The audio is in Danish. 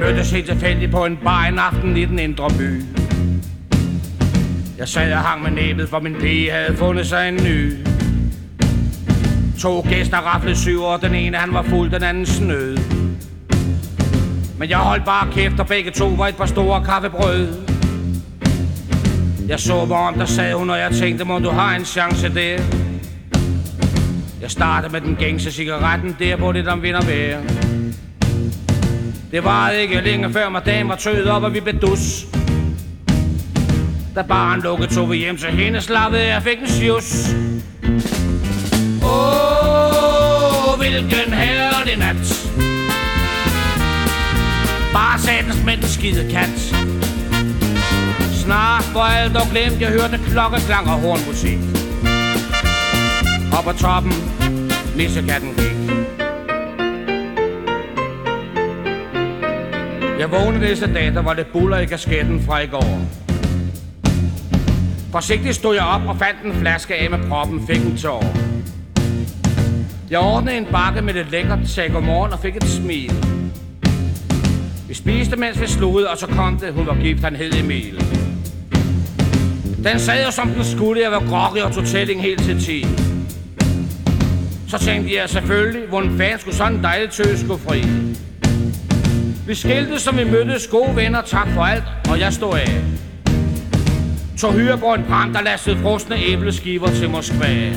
mødtes helt tilfældigt på en bar en aften i den indre by. Jeg sad og hang med næbet, for min pige havde fundet sig en ny. To gæster raflede syv, og den ene han var fuld, den anden snød. Men jeg holdt bare kæft, og begge to var et par store kaffebrød. Jeg så mig om, der sad hun, og jeg tænkte, må du har en chance der. Jeg startede med den gængse cigaretten, der hvor det der vinder vær. Det var ikke længe før madame var tøet op, og vi blev dus. Da barn lukkede, tog vi hjem til hende, slappede jeg fik en sjus. Åh, oh, hvilken herlig nat. Bare satens mænd skide kat. Snart var alt og glemt, jeg hørte klokkeklang og hornmusik. Og på toppen, nissekatten gik. Jeg vågnede næste dag, der var det buller i kasketten fra i går. Forsigtigt stod jeg op og fandt en flaske af med proppen, fik en tår. Jeg ordnede en bakke med lidt lækkert, sagde godmorgen og fik et smil. Vi spiste, mens vi slugede, og så kom det, hun var gift, han hed Emil. Den sad jo som den skulle, jeg var groggy og tog tælling helt til 10. Så tænkte jeg selvfølgelig, hvordan fanden skulle sådan en dejlig tøs gå fri. Vi skilte, som vi mødtes gode venner, tak for alt, og jeg stod af. Tog hyre på en brand, der lastede frosne æbleskiver til Moskva.